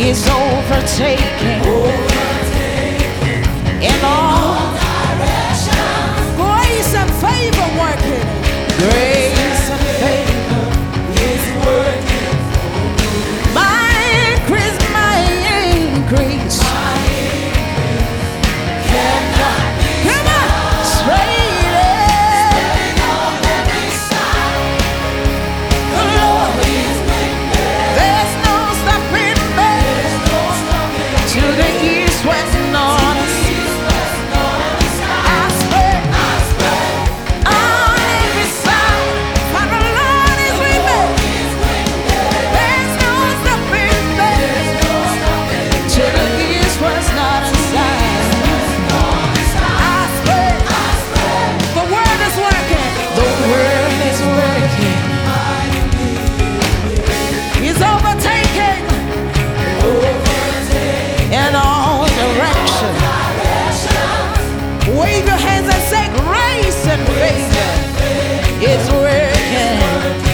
is overtaking. hands say grace and favor. It's working.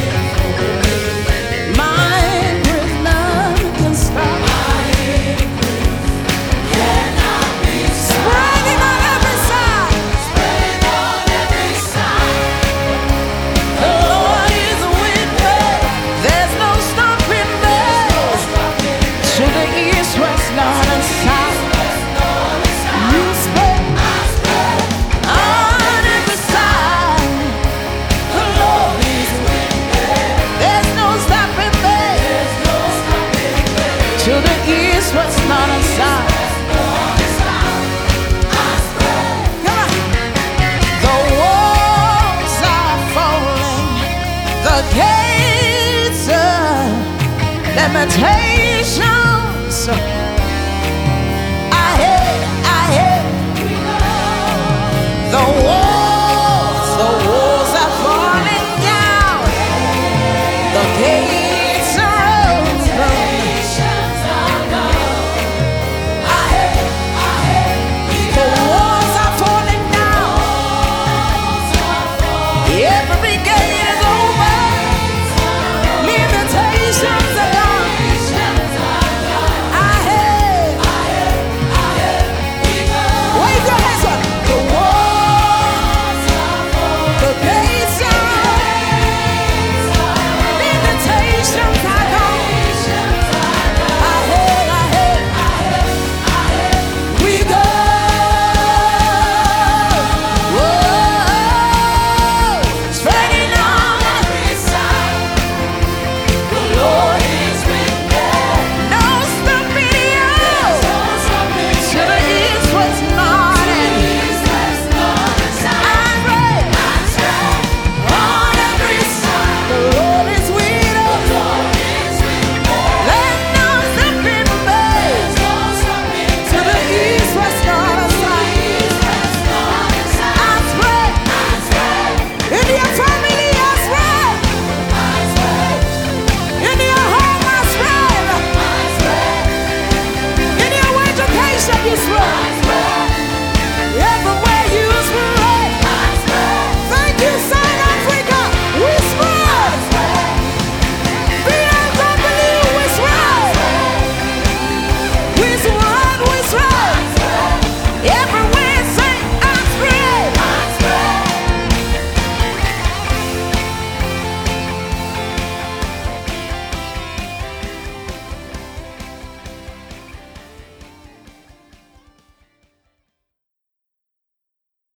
to the east, was not inside? The walls are falling, the gates limitation.